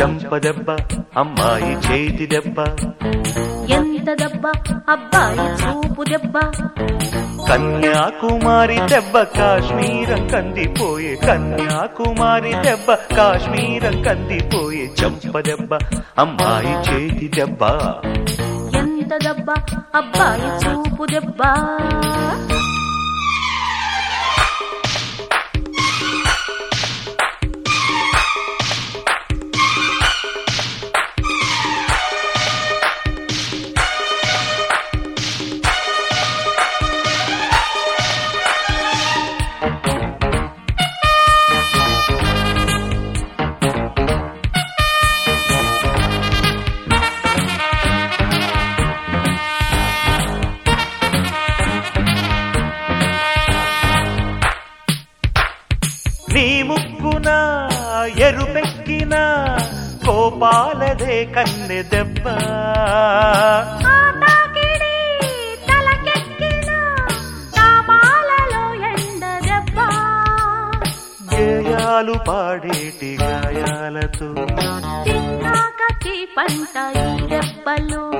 దెబ్బ అమ్మాయి చేతి దెబ్బ ఎంత దెబ్బ అబ్బాయి చూపు దెబ్బ కన్యాకుమారి దెబ్బ కాశ్మీరం కందిపోయే కన్యాకుమారి దెబ్బ కాశ్మీరం కందిపోయే చంప దెబ్బ అమ్మాయి చేతి దెబ్బ ఎంత దెబ్బ అబ్బాయి చూపు దెబ్బ నీ ముక్కున ఎరుపెక్కిన కోపాలదే కన్నె దెబ్బ. గేయాలు పాడేటి గాయాలతో. పంట దెబ్బలు.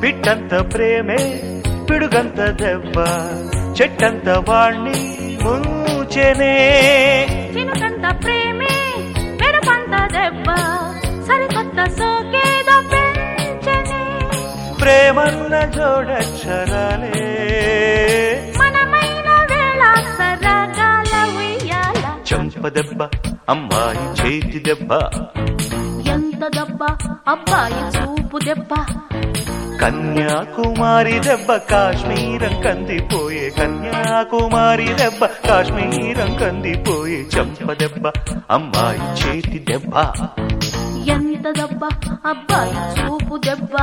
పిట్టంత ప్రేమే పిడుగంత దెబ్బ. చెట్టంత వాణ్ణి ముంచెనే. చినుకంత ప్రేమే మెరుపంత దెబ్బ సరికొత్త సోకేదో పెంచనే ప్రేమన్న జోడక్షరాలే మనమైన వేళ సరగాల ఉయ్యాల. చంప దెబ్బ అమ్మాయి చేతి దెబ్బ. ఎంత దెబ్బ అబ్బాయి చూపు దెబ్బ. కన్యాకుమారి దెబ్బ కాశ్మీరం కందిపోయే కన్యాకుమారి దెబ్బ కాశ్మీరం కందిపోయే చంప దెబ్బ అమ్మాయి చేతి దెబ్బ. ఎంత దెబ్బ? అబ్బాయి చూపు దెబ్బ.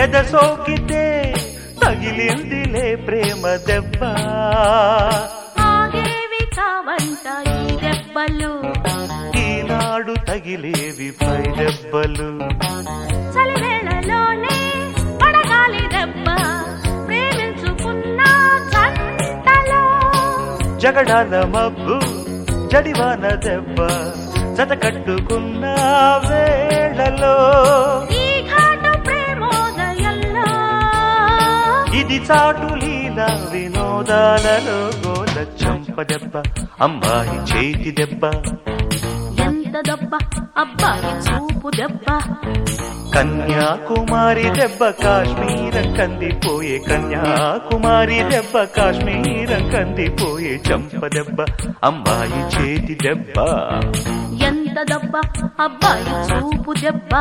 ఎద సోకితే తగిలిందిలే ప్రేమ దెబ్బ ఆగేవి కావంట ఈ దెబ్బలు ఈనాడు తగిలేవి పై దెబ్బలు చలివేళలోనే పడగాలి దెబ్బ ప్రేమించుకున్న జంటలో జగడాల మబ్బు జడివాన దెబ్బ జత కట్టుకున్న వేళలో చాటు లీల వినోదాలలో గోల చంప దెబ్బ అమ్మాయి చేతి దెబ్బ. ఎంత దెబ్బ అబ్బాయి చూపు దెబ్బ. కన్యాకుమారి దెబ్బ కాశ్మీరం కందిపోయే కన్యాకుమారి దెబ్బ కాశ్మీరం కందిపోయే చంప దెబ్బ అమ్మాయి చేతి దెబ్బ. ఎంత దెబ్బ అబ్బాయి చూపు దెబ్బ.